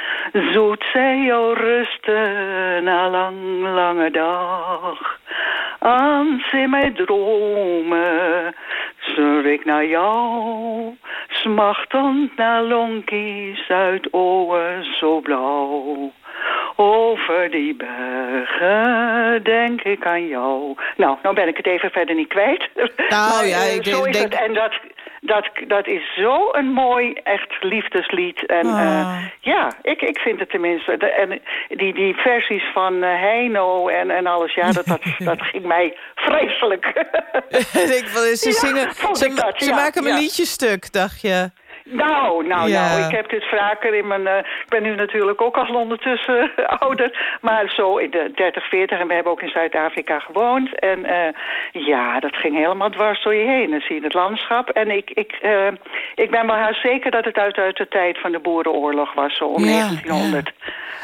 Zoet zij jou rusten na lang, lange dag. Als in mijn dromen zeur ik naar jou. Smachtend naar lonkies uit ogen zo blauw. Over die bergen denk ik aan jou. Nou, nou ben ik het even verder niet kwijt. Nou ja, eh, ik zo is denk- het. En dat, dat, dat is zo een mooi, echt liefdeslied. En Ah. eh, ja, ik, ik vind het tenminste. De, en die, die versies van eh, Heino en, en alles, ja, dat, dat, dat ging mij vreselijk. ik, ze Ja, zingen, vond ze, ik dat, ze ja, maken mijn ja. liedjestuk, dacht je. Nou, nou, Ja. nou, ik heb dit vaker in mijn... eh, ik ben nu natuurlijk ook al ondertussen ouder. Maar zo in de 30, 40 en we hebben ook in Zuid-Afrika gewoond. En eh, ja, dat ging helemaal dwars door je heen. Dan zie je het landschap. En ik, ik, eh, ik ben wel haast zeker dat het uit, uit de tijd van de Boerenoorlog was. Zo om Ja, 1900.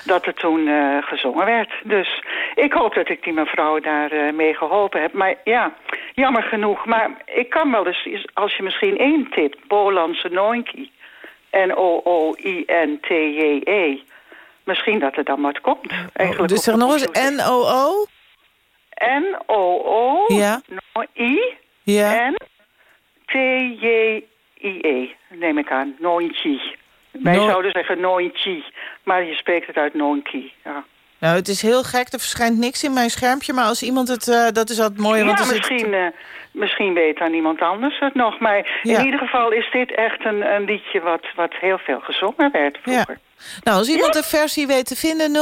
Dat er toen gezongen werd. Dus ik hoop dat ik die mevrouw daar mee geholpen heb. Maar ja, jammer genoeg. Maar ik kan wel eens, als je misschien één tip... Bolandse Noinkie. N-O-O-I-N-T-J-E. Misschien dat er dan wat komt. Eigenlijk Dus zeg nog eens N-O-O? N-O-O... Ja. I... Ja. N... T-J-I-E, neem ik aan. Noinkie. Wij zouden zeggen Noinkie. Maar je spreekt het uit Noinkie. Ja. Nou, het is heel gek, er verschijnt niks in mijn schermpje... maar als iemand het, eh, dat is altijd mooi, want ja, zit- misschien, eh, misschien weet dan iemand anders het nog. Maar Ja. in ieder geval is dit echt een, een liedje wat, wat heel veel gezongen werd vroeger. Nou, als iemand de versie weet te vinden...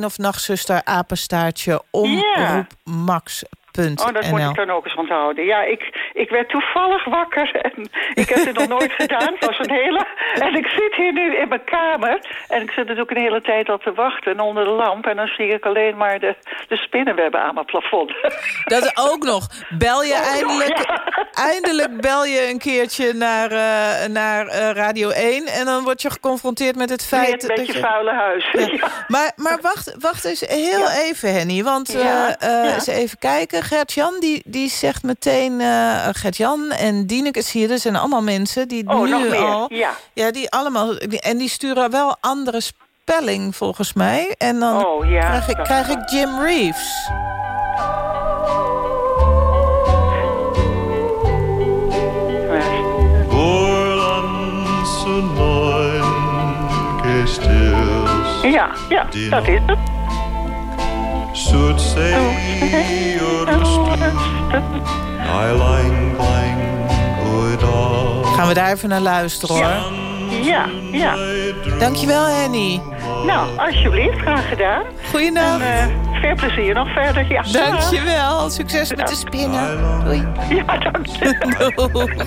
0800-1121 of nachtzuster apenstaartje omroepmax.nl. Oh, dat moet ik dan ook eens onthouden. Ja, ik, ik werd toevallig wakker en ik heb het nog nooit gedaan. Het was een hele... En ik zit hier nu in mijn kamer en ik zit natuurlijk een hele tijd al te wachten onder de lamp. En dan zie ik alleen maar de, de spinnenwebben aan mijn plafond. Dat ook nog. Bel je eindelijk, eindelijk bel je een keertje naar, eh, naar eh, Radio 1... en dan word je geconfronteerd met het feit... een dat beetje je- vuile huis. Ja. Maar, maar wacht, wacht eens heel even, Henny. Want ja. eens even kijken. Gert-Jan die, die zegt meteen... eh Gert-Jan en Dieneke, zie je, er zijn allemaal mensen... die Oh, nu al... ja. die allemaal... En die sturen wel andere spelling, volgens mij. En dan Oh, ja, krijg, ik, krijg ik Jim Reeves. Ja, ja, dat is het. Zee. Gaan we daar even naar luisteren, hoor. Ja, ja. Dankjewel, Henny. Nou, alsjeblieft, graag gedaan. Goeienacht. En, eh, veel plezier nog verder. Ja. Dankjewel. Succes met de spinnen. Doei. Ja, dankjewel. Doeg.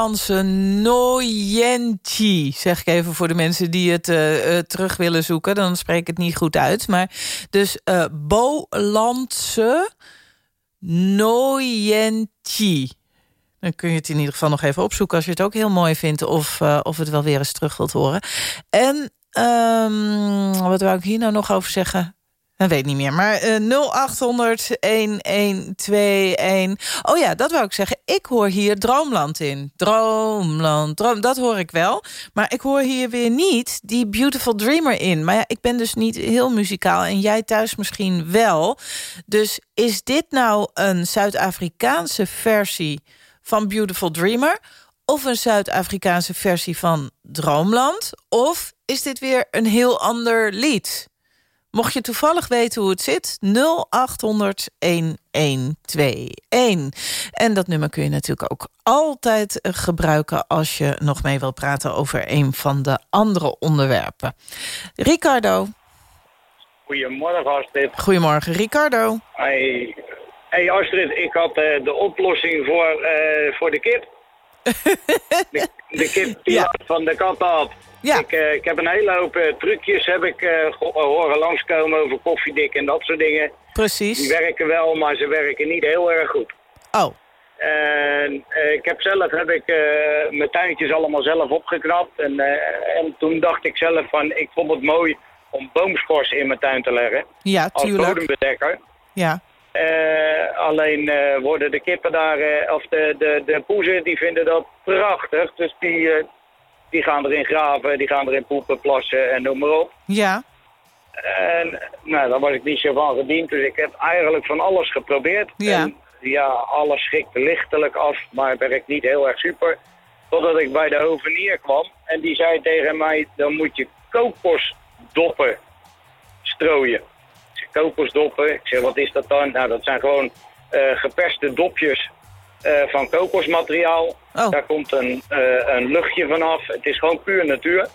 Bolandse Noyenti. Zeg ik even voor de mensen die het eh, eh, terug willen zoeken. Dan spreek ik het niet goed uit. Maar dus eh Bolandse Noyenti. Dan kun je het in ieder geval nog even opzoeken... als je het ook heel mooi vindt of, of het wel weer eens terug wilt horen. En ehm, wat wou ik hier nou nog over zeggen? Dat weet niet meer. Maar eh 0800-1121. Oh ja, dat wou ik zeggen. Ik hoor hier Droomland in. Droomland. Droom, dat hoor ik wel. Maar ik hoor hier weer niet die Beautiful Dreamer in. Maar ja, ik ben dus niet heel muzikaal. En jij thuis misschien wel. Dus is dit nou een Zuid-Afrikaanse versie van Beautiful Dreamer? of een Zuid-Afrikaanse versie van Droomland? Of is dit weer een heel ander lied? Mocht je toevallig weten hoe het zit, 0800 1121. En dat nummer kun je natuurlijk ook altijd eh, gebruiken... als je nog mee wilt praten over een van de andere onderwerpen. Ricardo. Goedemorgen Astrid. Goedemorgen, Ricardo. Hey, hey Astrid, ik had eh, de oplossing voor, eh, voor de kip. de, de kip die van de kat had. Ik, eh, ik heb een hele hoop eh, trucjes heb ik, eh, horen langskomen over koffiedik en dat soort dingen. Precies. Die werken wel, maar ze werken niet heel erg goed. Oh. En ik heb zelf heb ik, mijn tuintjes allemaal zelf opgeknapt. En, en toen dacht ik zelf van, ik vond het mooi om boomschors in mijn tuin te leggen. Ja, Als tuurlijk. bodembedekker. Ja. Alleen worden de kippen daar, of de, de, de poezen, die vinden dat prachtig. Dus die, die gaan erin graven, die gaan erin poepen, plassen en noem maar op. Ja. En nou, daar was ik niet zo van gediend. Dus ik heb eigenlijk van alles geprobeerd. Ja. En, ja, alles schikte lichtelijk af, maar het werkt niet heel erg super. Totdat ik bij de hovenier kwam en die zei tegen mij, dan moet je kokosdoppen strooien. Ik zeg, kokosdoppen? Ik zeg, wat is dat dan? Nou, dat zijn gewoon eh, geperste dopjes eh, van kokosmateriaal. Daar komt een, eh, een luchtje vanaf. Het is gewoon puur natuur.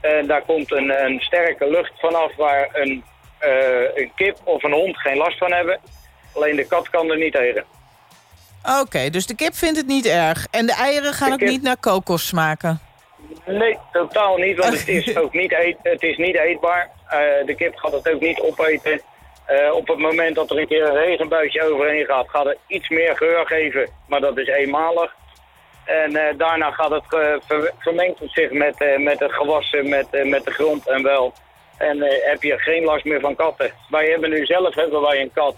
En daar komt een, een sterke lucht vanaf waar een, eh, een kip of een hond geen last van hebben. Alleen de kat kan er niet tegen. Oké, dus de kip vindt het niet erg. En de eieren gaan De ook kip- niet naar kokos smaken. Nee, totaal niet, want het is ook niet, eet, het is niet eetbaar. De kip gaat het ook niet opeten. Eh, op het moment dat er een keer een regenbuitje overheen gaat, gaat het iets meer geur geven. Maar dat is eenmalig. En eh, daarna gaat het, eh, ver- vermengt het zich met, met de gewassen, met, met de grond en wel. En heb je geen last meer van katten. Wij hebben nu zelf hebben wij een kat.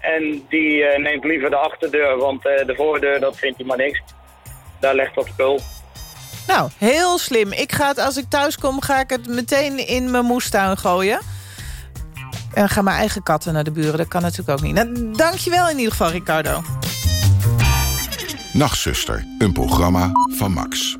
En die neemt liever de achterdeur, want de voordeur, dat vindt hij maar niks. Daar legt dat spul. Nou, heel slim. Ik ga het, als ik thuis kom, ga ik het meteen in mijn moestuin gooien. En ga mijn eigen katten naar de buren. Dat kan natuurlijk ook niet. Nou, dankjewel in ieder geval, Ricardo. Nachtzuster, een programma van Max.